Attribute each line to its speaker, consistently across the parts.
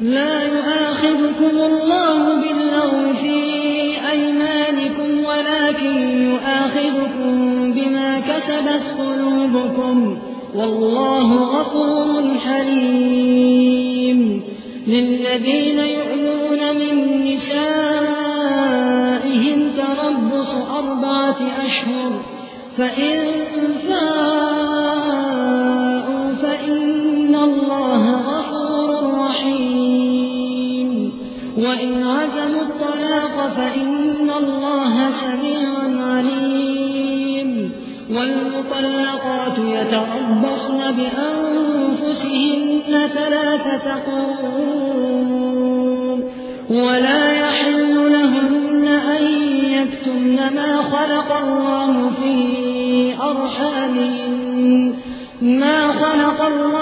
Speaker 1: لا يؤاخذكم الله باللغو في أيمانكم ولكن يؤاخذكم بما كسبت قلوبكم. والله غفور حليم. للذين يؤلون من نسائهم تربص أربعة أشهر فإن فاءوا وإن عزموا الطلاق فإن الله سميع عليم والمطلقات يتربصن بأنفسهن ثلاثة قرون ولا يحل لهن أن يكتمن ما خلق الله في أرحامهن ما خلق الله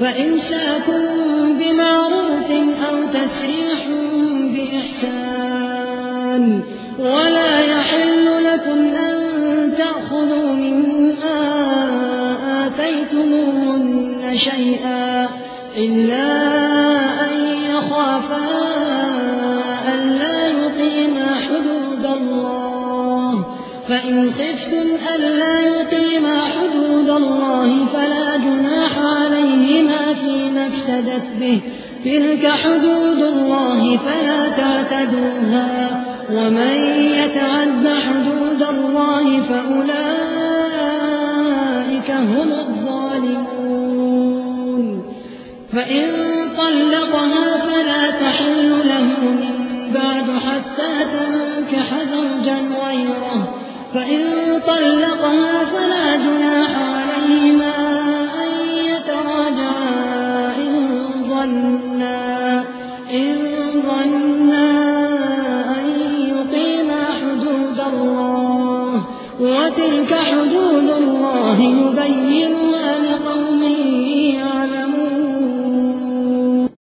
Speaker 1: فإمساكم بمعروف أو تسريح بإحسان ولا يحل لكم أن تأخذوا مما آتيتموهن شيئا إلا أن يخافا ألا يقيما حدود الله. فإن خفتم ألا يقيما حدود الله فلا جناح فيما افتدت به. تلك حدود الله فلا تعتدوها. ومن يتعد حدود الله فأولئك هم الظالمون. فإن طلقها فلا تحل له من بعد حتى تنكح زوجا غيره. فإن طلقها فلا ظنا إن ظنا أن يقيما حدود الله وتلك حدود الله يبينها